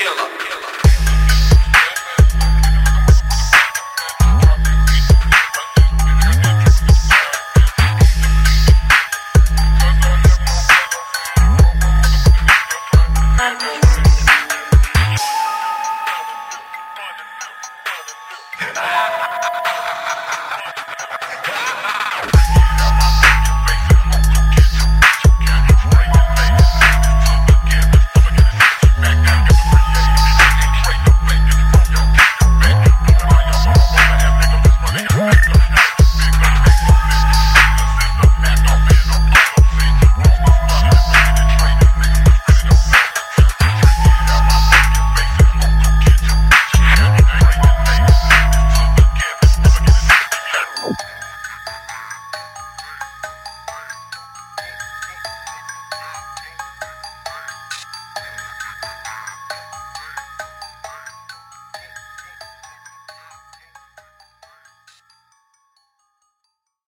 Yeah.